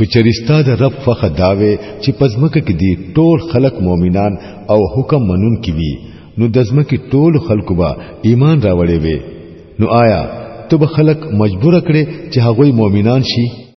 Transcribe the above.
کچریستا د رب فخه داوي چې پزمکه کې دي ټول خلک مؤمنان او حکم منون کې وي نو د ځمکې ټول خلکو به ایمان راوړي وي نو آیا ته به خلک مجبور کړي چې هغوی مؤمنان شي